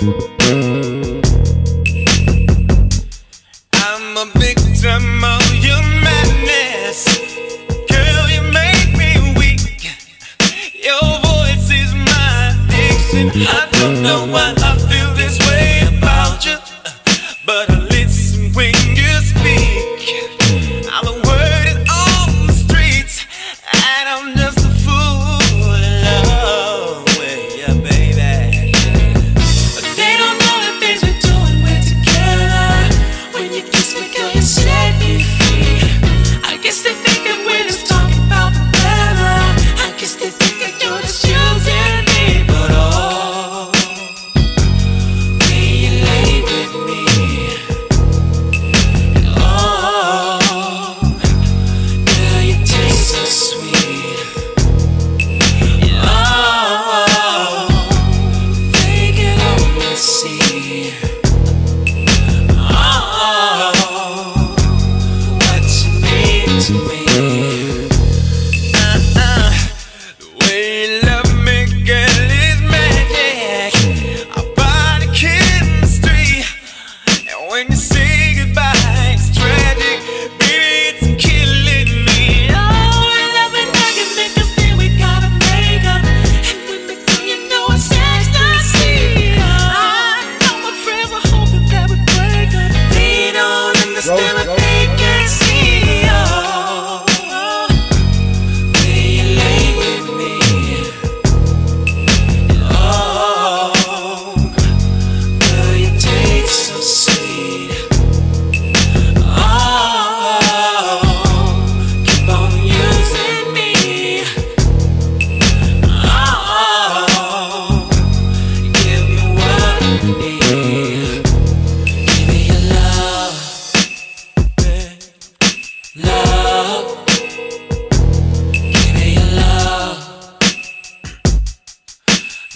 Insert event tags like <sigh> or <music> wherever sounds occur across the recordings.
Mm-hmm.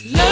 Love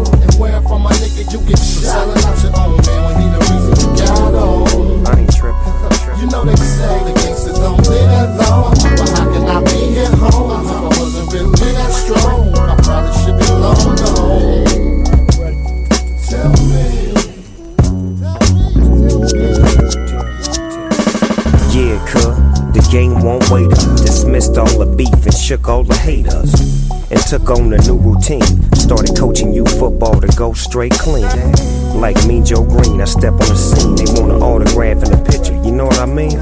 nigga, you get selling out your own man when he the reason you got on. I ain't tripping. You know they say the gangsters don't live that long, but how can I be at home if I wasn't really that strong? I probably should be long gone. Tell me. Yeah, cuh, the game won't wait up. Dismissed all the beef and shook all the haters and took on a new routine. Started coaching you football to go straight clean. Like me, Joe Green, I step on the scene. They want an autograph and a picture, you know what I mean?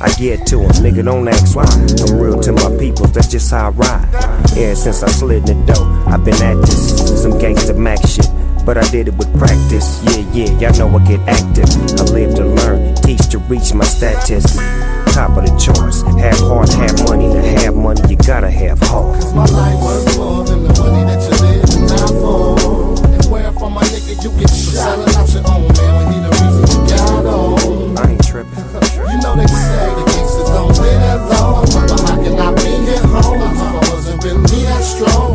I get to to 'em, nigga, don't ask why. I'm real to my people, that's just how I ride. Ever since I slid in the door, I've been at this. Some gangsta Mac shit. But I did it with practice. Yeah, yeah, y'all know I get active. I live to learn, teach to reach my status. Top of the charts. Have heart, have money. To have money, you gotta have heart. Cause my life worth more than the money that you live and die for. And where from my nigga you get shot. Selling out your own man when he the reason you got on. I ain't tripping. You know they say the gangsters don't live that long. But how can I be at home if I wasn't really that strong?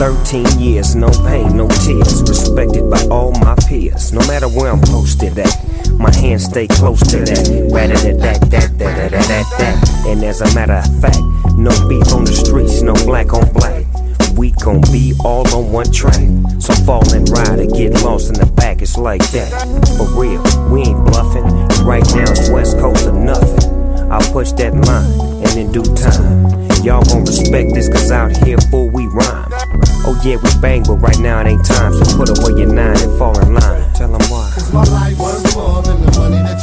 13 years, no pain, no tears. Respected by all my peers. No matter where I'm posted at, my hands stay close to that. Rather than that, that, that, that, that, that, that. And as a matter of fact, no beef on the streets, no black on black. We gon' be all on one track. So fall and ride or get lost in the back, it's like that. For real, we ain't bluffing. Right now it's West Coast or nothing. I'll push that line, and in due time, y'all gon' respect this, cause out here, fool, we rhyme. Oh yeah, we bang, but right now it ain't time, so put away your nine and fall in line. Tell them why. Cause my life was more than the money that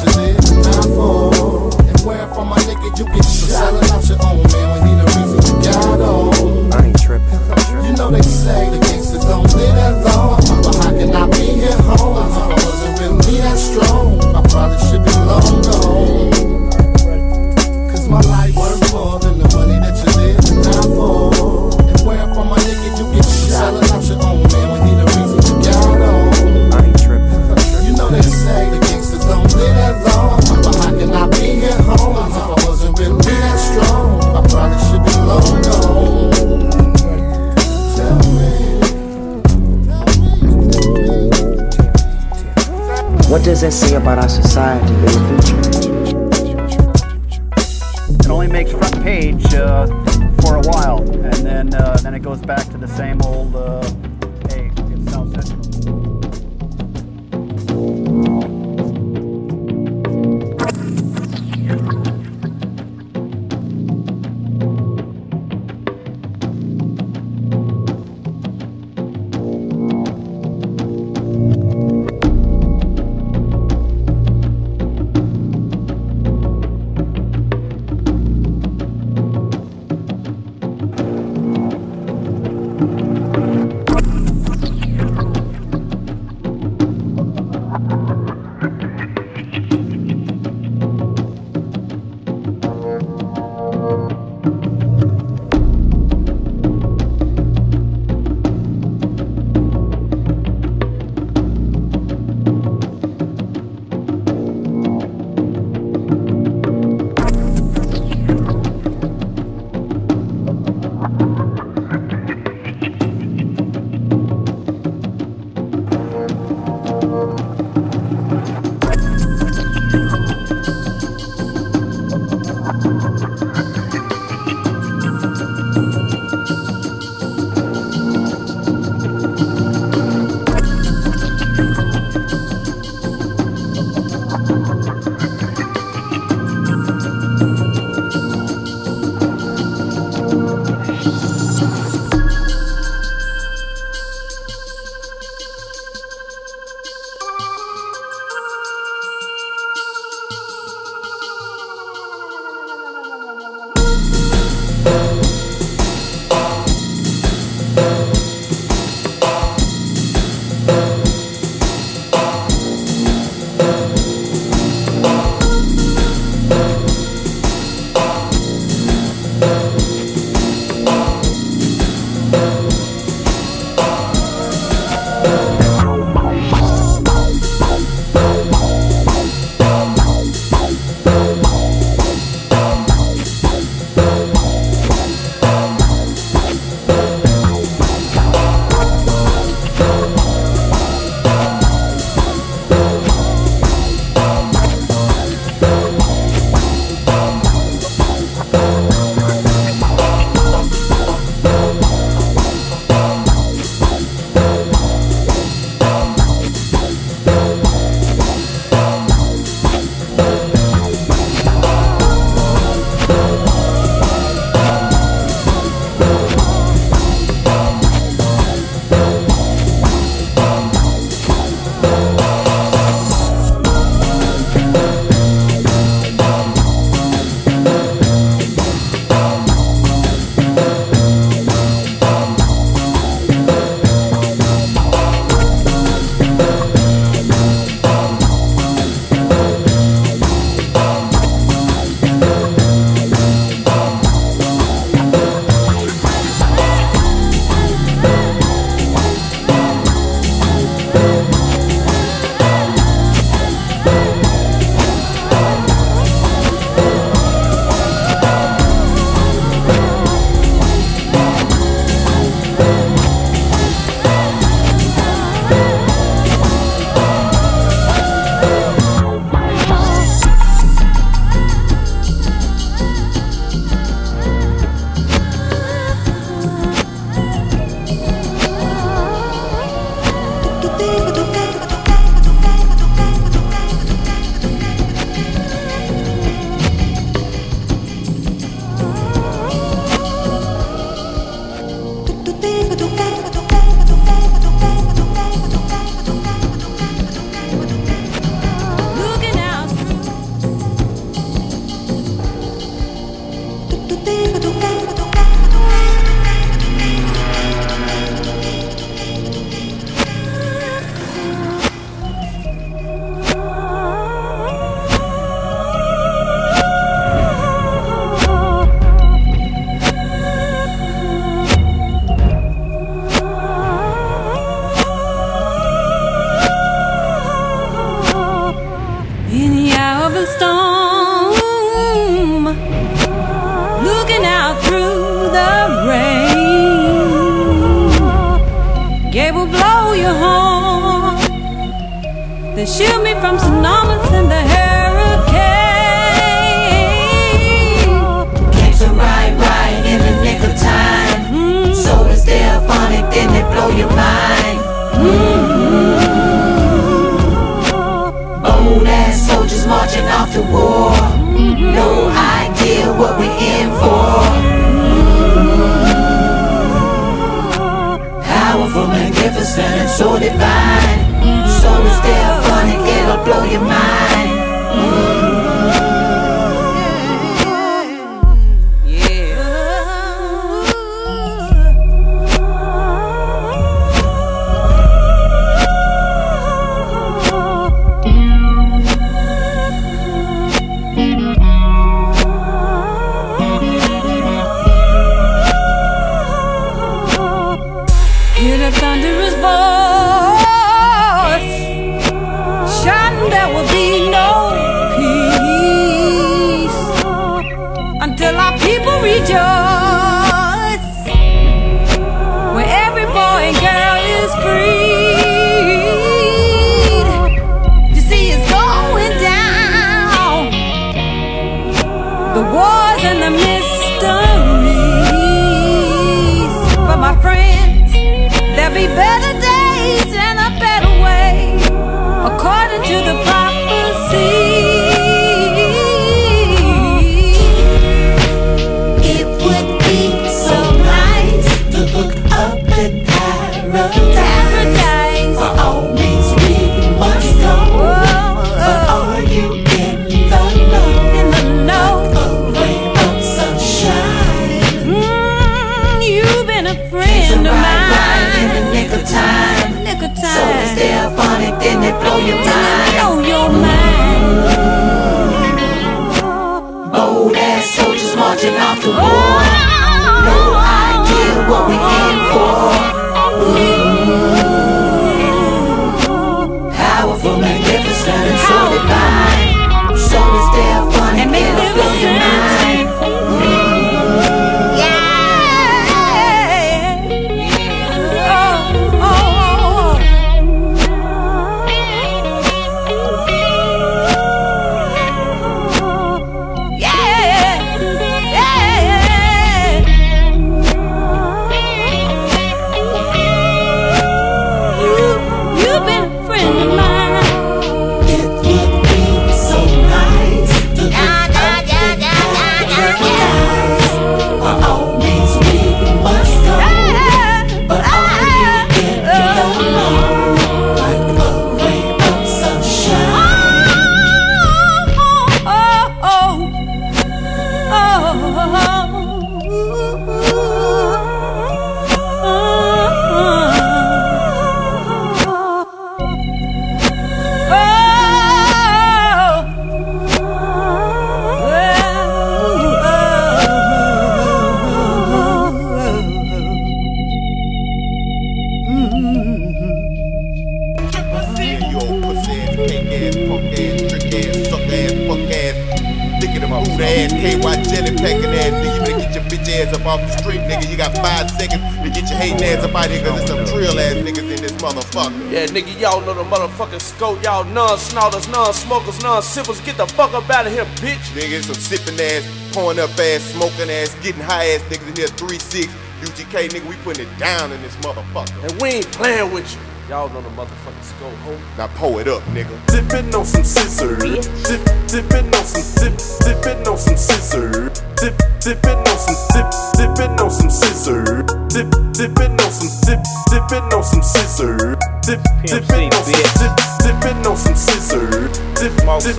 motherfucker. Yeah, nigga, y'all know the motherfucking scope. Y'all non snorters, non smokers, non sippers. Get the fuck up out of here, bitch. Niggas, some sipping ass, pouring up ass, smoking ass, getting high ass niggas in here, 3 6. UGK, nigga, we putting it down in this motherfucker. And we ain't playing with you. Y'all know the motherfucking scope, ho. Now pull it up, nigga. Sippin' on some scissors. Dip, dippin' on some, dip, dippin' on some scissors. Dip, sippin' on some sip, sippin' on some sizzurp. dip sippin' on some dip, sippin' on some sizzurp. dip sippin' on some dip, sippin' on some sizzurp. Dip, dip on some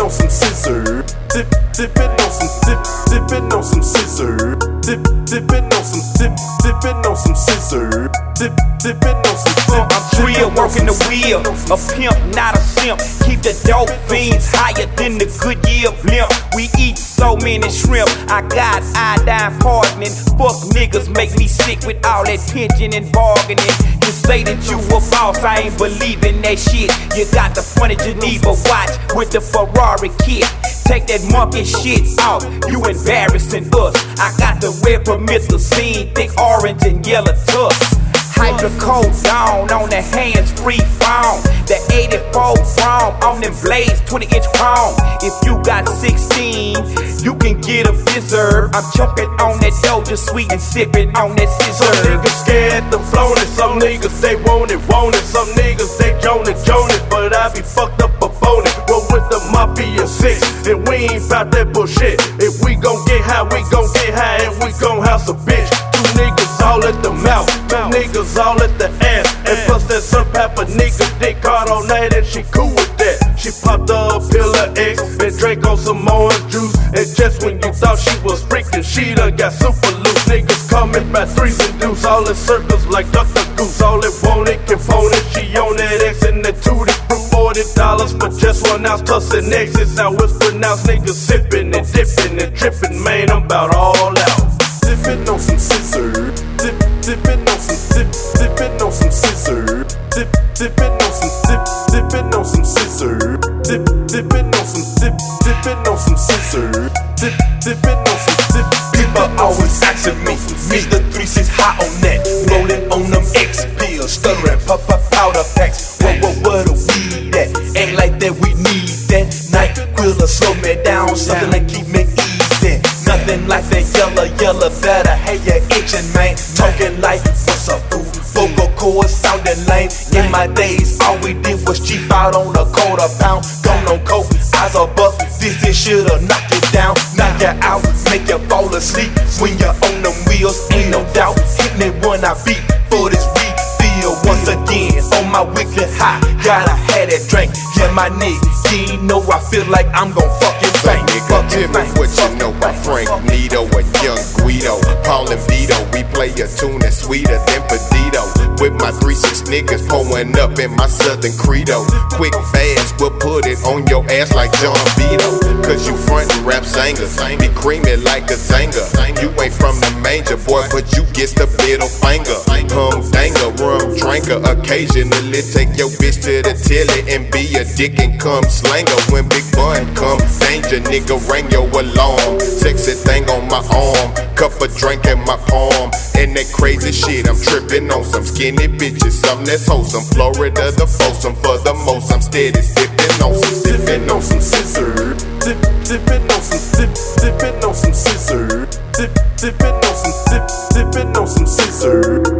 on some sizzurp. dip sippin' on some sip, sippin' on some sizzurp. Dip, sippin' on some dip, sippin' on some sizzurp dip, dipping on some dip. I'm real, working the wheel. A pimp, not a simp. Keep the dope fiends higher than the Goodyear blimp. We eat so many shrimp. I got iodine poisoning. Fuck niggas make me sick with all that pinching and bargaining. You say that you a boss, I ain't believing that shit. You got the funny Geneva watch with the Ferrari kit. Take that monkey shit off, you embarrassing us. I got the red promethazine, thick orange and yellow tusk. Hydrocodone on the hands free phone. The 84 chrome on them blades, 20 inch chrome. If you got 16, you can get a blizzard. I'm choking on that dough, doja sweet and sipping on that sizzurp. Some niggas scared to flown it, some niggas they want it, want it. Some niggas they joan it, joan it, but I be fucked up on it. Roll with the mafia six, and we ain't bout that bullshit. If we gon' get high, we gon' get high, and we gon' house a bitch. Two niggas all at the mouth, two niggas all at the ass, and plus that some pepper nigga dick caught on that, and she cool with that. She popped a pill of X and drank on some orange juice, and just when you thought she was freaking, she done got super loose. Niggas coming by threes and deuce, all in circles like Dr. Goose. All it wanted, component, she on that X and the two to forty dollars for just one ounce plus an X. It's how it's pronounced. Niggas sipping and dipping and tripping, man. I'm about all out. Dipping on some sizzurp, dip, dipping on some dip, dipping on some sizzurp, dip, dipping on some dip, dipping on some sizzurp, dip, dipping on some dip, dipping on some sizzurp, dip, dipping on some dip. People always asking me, yellow better. Hey, you itching, man. Talking like, what's up, fool? Vocal cords sounding lame. In my days, all we did was cheap out on a quarter pound. Gone on coke, eyes buck. This is shoulda knock it down, knock you out, make you fall asleep. When you're on them wheels, ain't no doubt. Hit me when I beat for this refill once again. On my wicked high, gotta have that drink. Yeah, my nigga, you know I feel like I'm gon' fucking bang. Nigga, tell me what you know about Frank Nitti and Young Guido. Paul and Vito, we play a tune that's sweeter than Pedito. With my 3-6 niggas pulling up in my Southern Credo. Quick, fast, we'll put it on your ass like John Vito. Cause you front and rap singers, be creamy like a zanger. You ain't from the manger, boy, but you get the middle finger. Hum danger, rum drinker. Occasionally take your bitch to the telly and be a dick and come slanger. When Big Bun come, danger, nigga, ring your alarm. Sexy thing on my arm, cup of drink in my palm. And that crazy shit, I'm tripping on some skinny bitches, something that's wholesome. Florida, the foursome for the most. I'm steady sipping on some, sipping on some sizzurp. Dip, dipping on some dip, dipping on some sizzurp, dip, dipping on some dip, dipping on some sizzurp,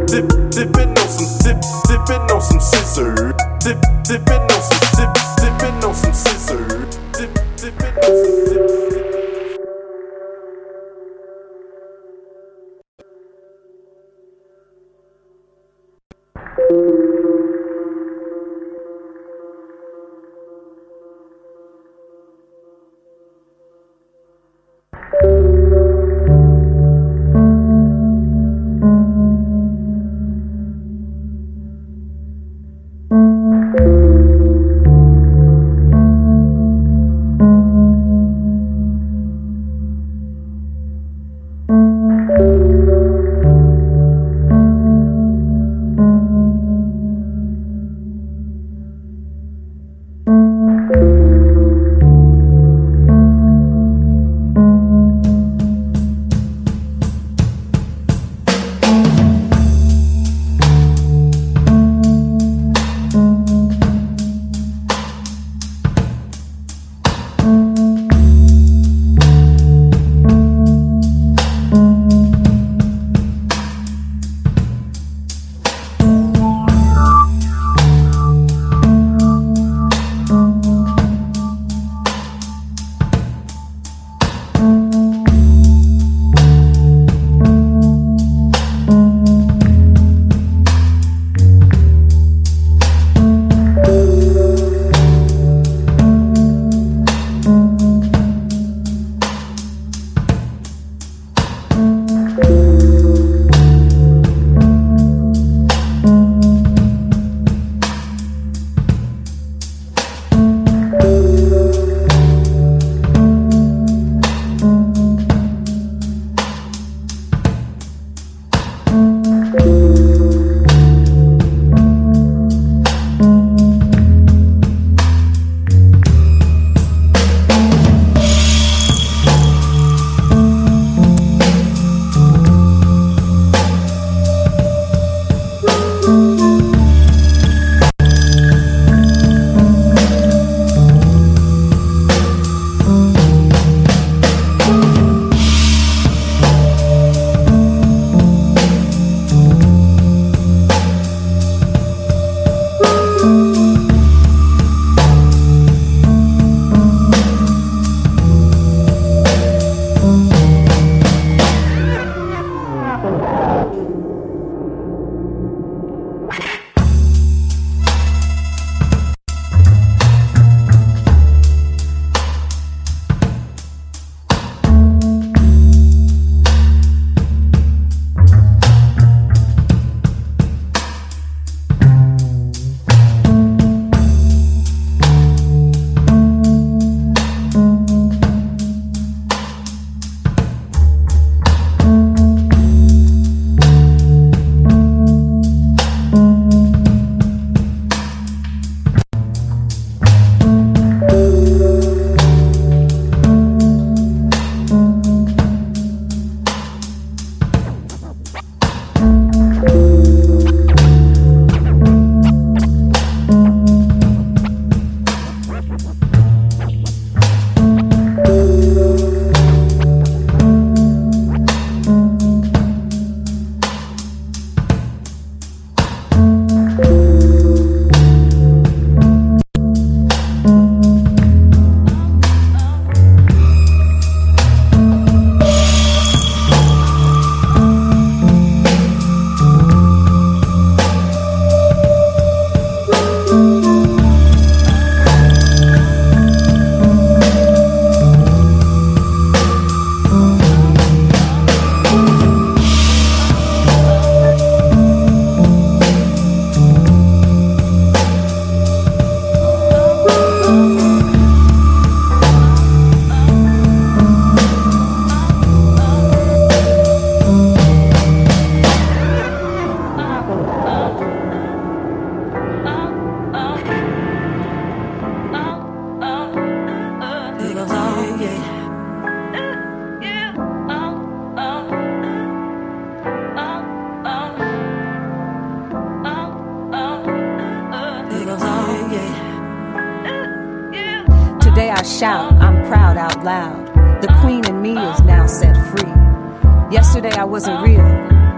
wasn't real.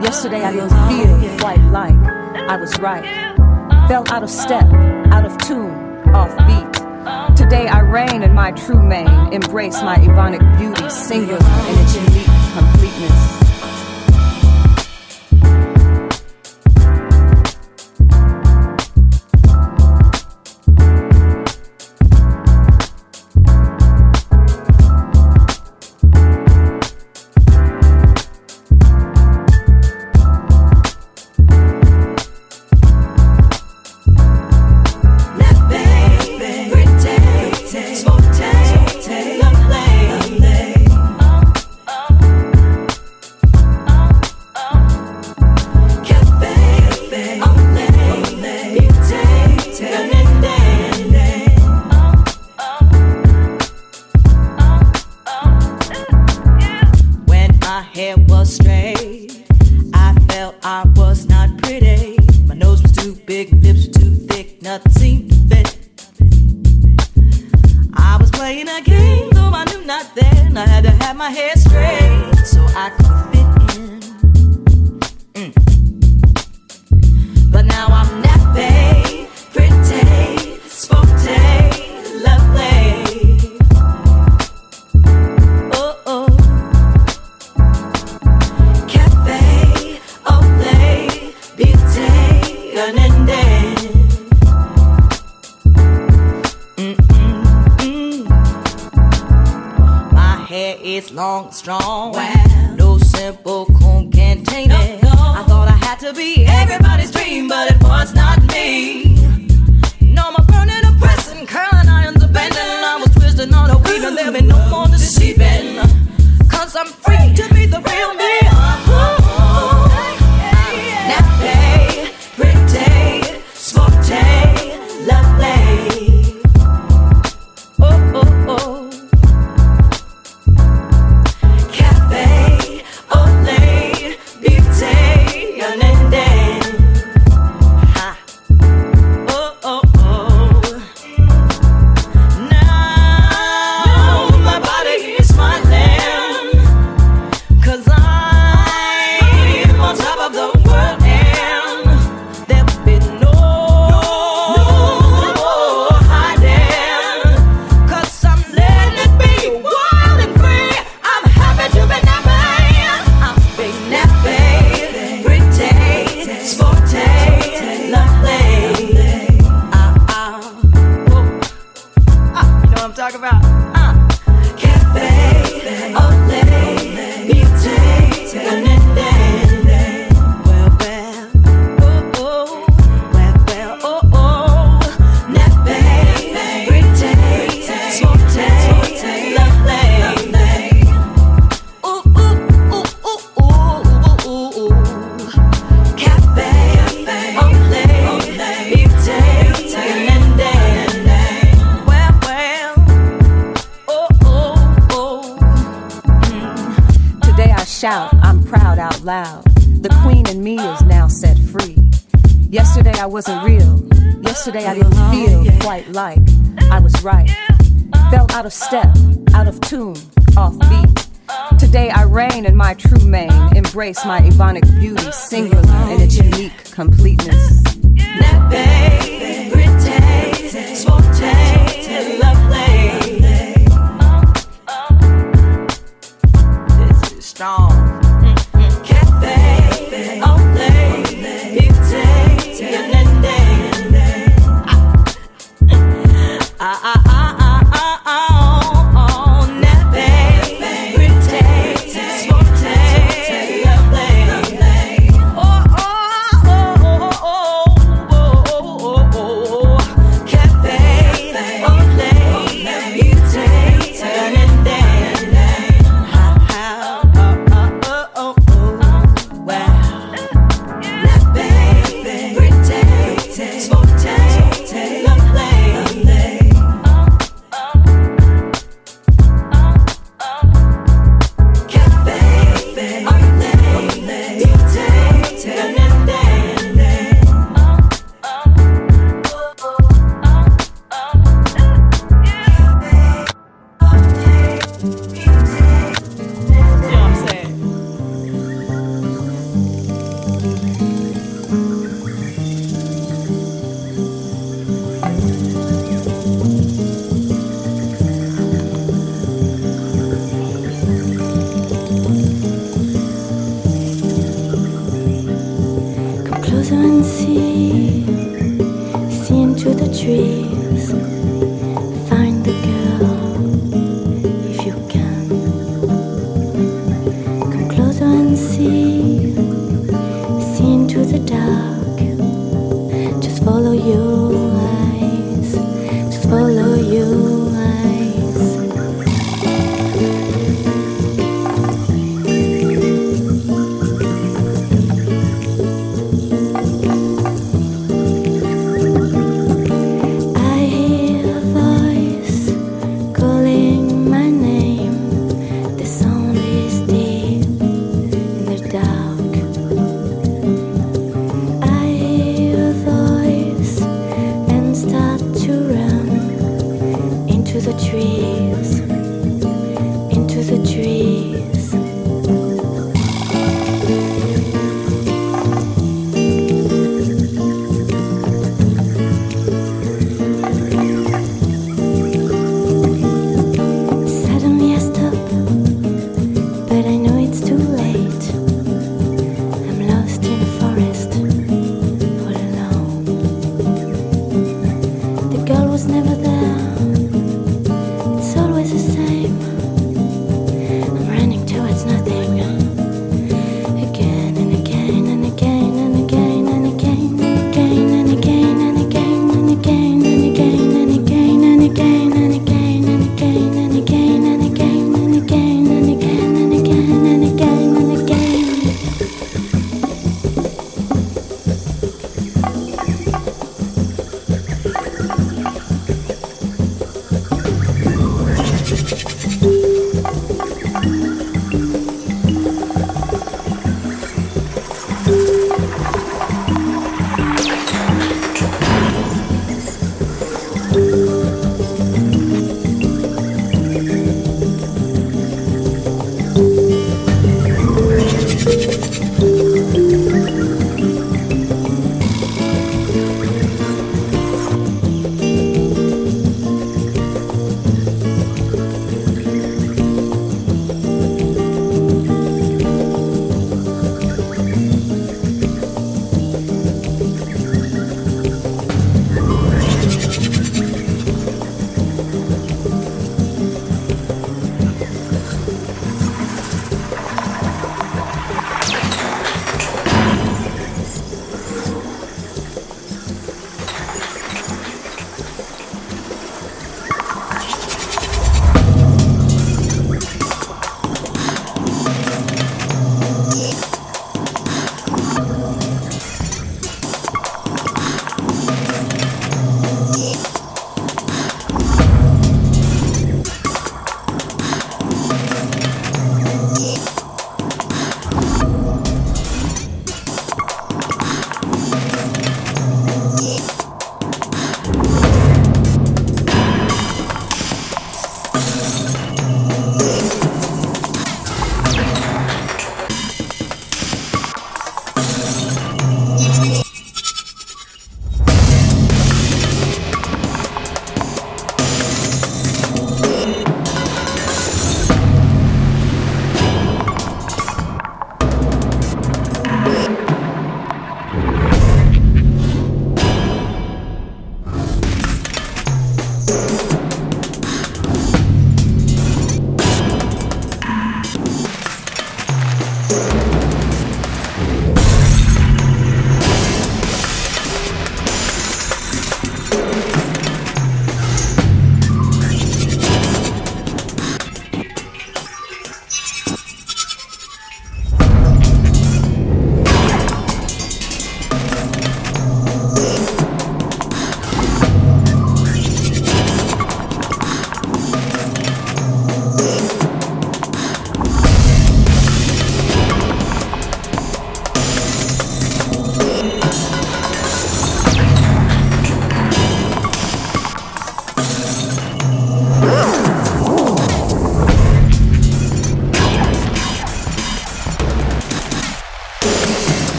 Yesterday I didn't feel quite like I was right. Fell out of step, out of tune, off beat. Today I reign in my true mane, embrace my ebonic beauty, singular and. Sonic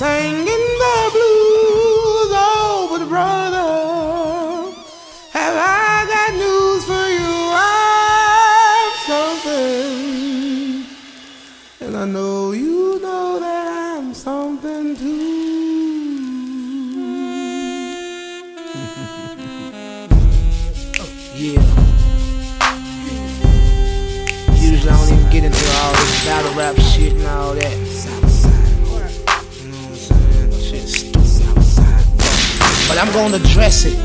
but But I'm gonna address it.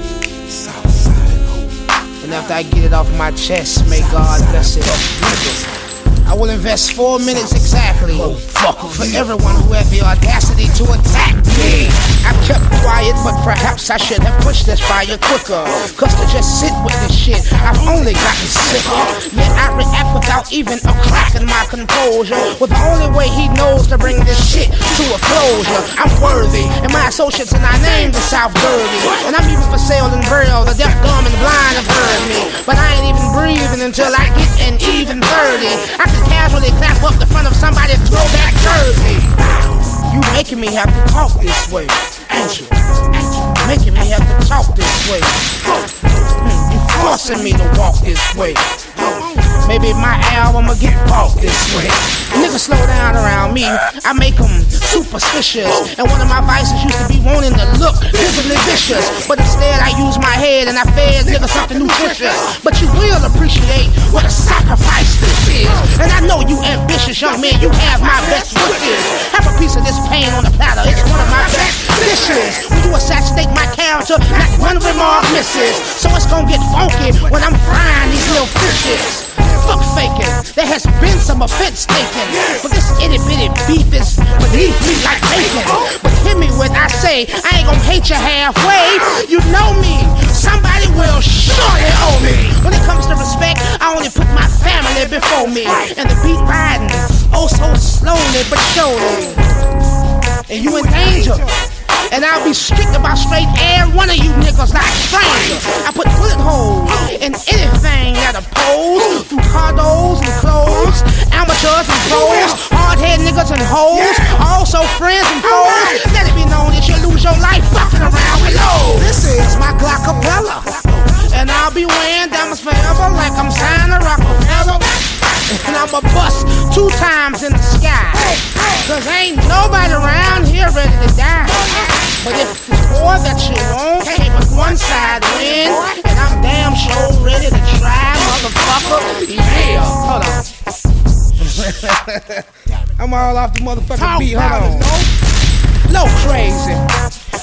And after I get it off my chest, may God bless it. I will invest four minutes exactly for everyone who had the audacity to attack me. I kept quiet, but perhaps I should have pushed this fire quicker. Cause to just sit with this shit, I've only gotten sicker. Yet I react without even a crack in my composure. With the only way he knows to bring this shit to a closure. I'm worthy, and my associates and I named the South Dirty. And I'm even for sale in Braille, the deaf, dumb, and blind have heard me. But I ain't even breathing until I get an even 30. I can casually clap up the front of somebody's throwback jersey. You making me have to talk this way, you? Making me have to talk this way. Hmm, You forcing me to walk this way. Maybe my album will get bought this way. Niggas slow down around me, I make them superstitious. And one of my vices used to be wanting to look visibly vicious. But instead, I use my head and I fed niggas something nutritious. But you will appreciate what a sacrifice this is. And I know you ambitious young man, you have my best wishes. Have a piece of this pain on the platter, it's one of my best dishes. When you assassinate my character, not one remark misses. So it's gonna get funky when I'm frying these little fishes. Fuck faking, there has been some offense taken. But this itty bitty beef is beneath me like bacon. But hit me when I say, I ain't gonna hate you halfway. You know me, somebody will surely owe me. When it comes to respect, I only put my family before me. And the beat riding, oh so slowly but surely. And you in danger. And I'll be strict about straight air one of you niggas like strangers. I put bullet holes in anything that oppose through condos and clothes, amateurs and pros, hard head niggas and hoes, also friends and foes. Let it be known that you lose your life fucking around with lows. This is my Glockapella. And I'll be wearing diamonds forever like I'm signed to Roc-A-Fella. and I'ma bust two times in the sky. Cause ain't nobody around here ready to die. But if it's war that you want, hey, but one side win, and I'm damn sure ready to try, motherfucker. Yeah, hold on. <laughs> I'm all off the motherfucking beat. Hold on. Low crazy.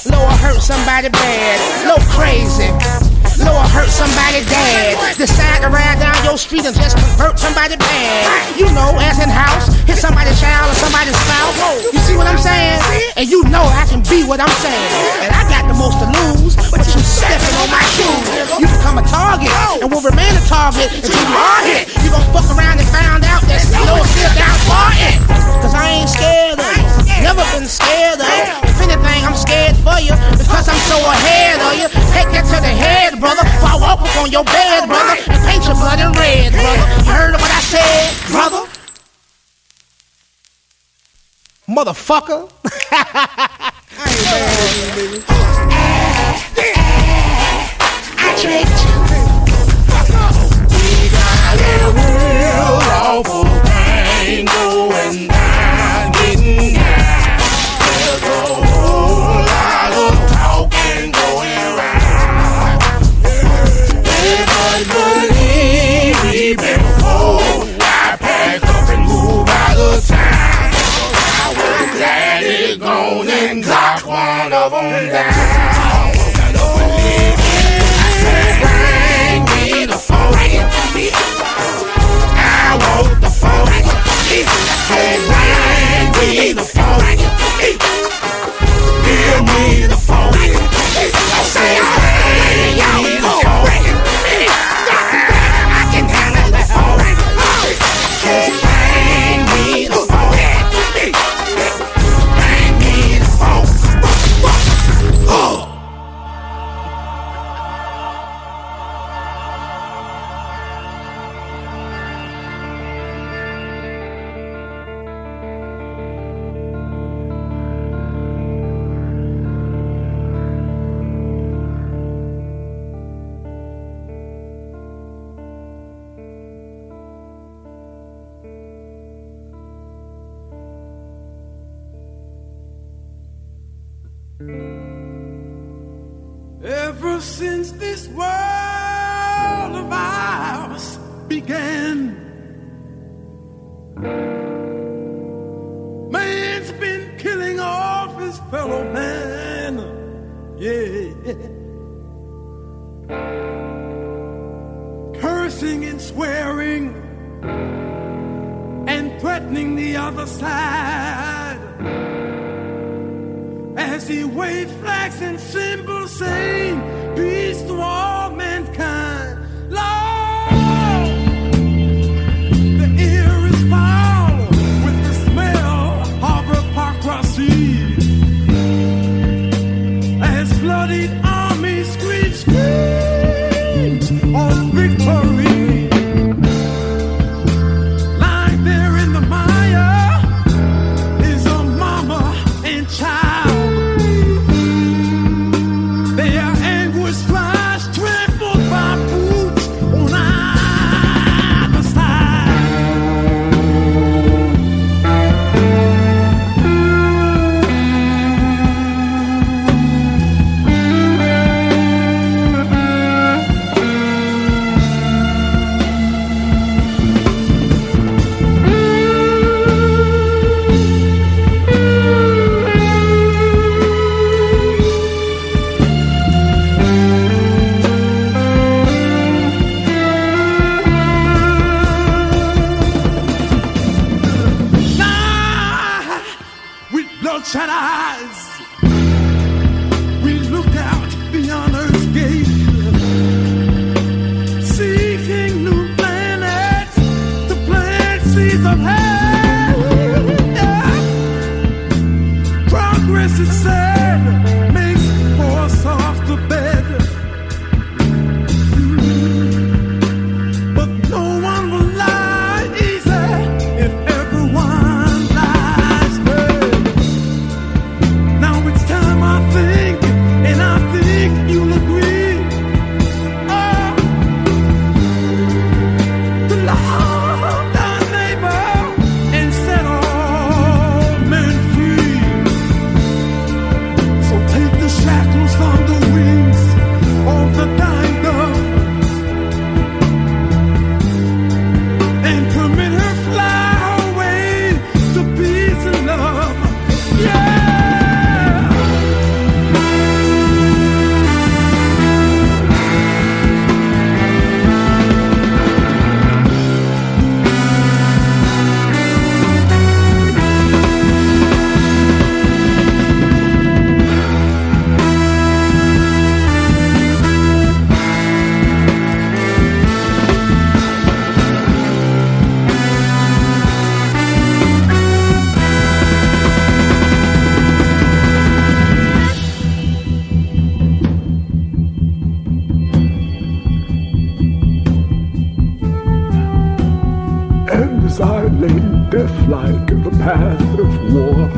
Low I hurt somebody bad. Low crazy. Low I hurt somebody dad. Decide to ride down your street and just convert somebody bad. You know, as in house, hit somebody's child or somebody's spouse. You see what I'm saying? And you know I can be what I'm saying. And I got the most to lose, but you stepping on my shoes. You become a target and will remain a target until you are hit. You gon' fuck around and find out that Lord still down for it. Cause I ain't scared of you. Never been scared of you. If anything, I'm scared for you because I'm so ahead of you. Take that to the head, brother. Fall up on your bed, brother, and paint your blood in red, brother. You heard what I said, brother? Motherfucker. I ain't mad at you, baby. I tricked you. We got a real awful I lay death-like in the path of war.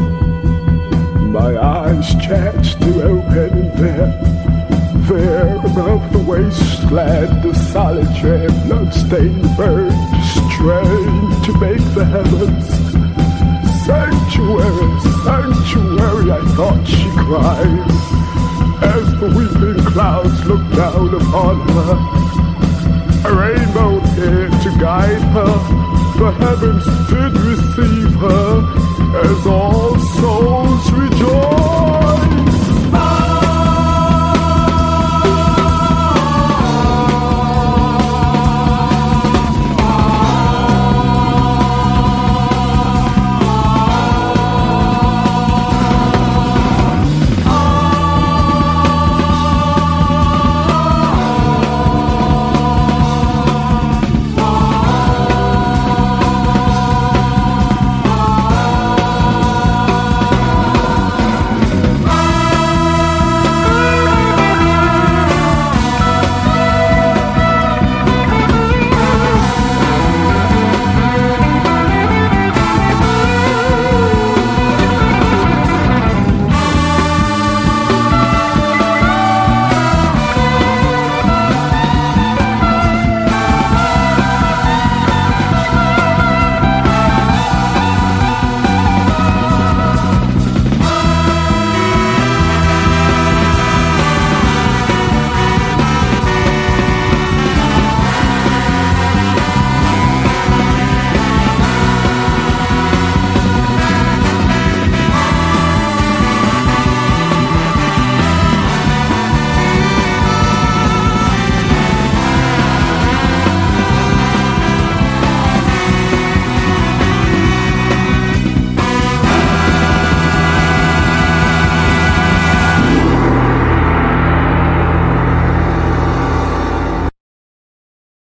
My eyes chanced to open and there, there above the wasteland, the solitary blood-stained bird strained to make the heavens sanctuary, sanctuary. I thought she cried as the weeping clouds looked down upon her. A rainbow appeared to guide her. The heavens did receive her as all souls rejoice.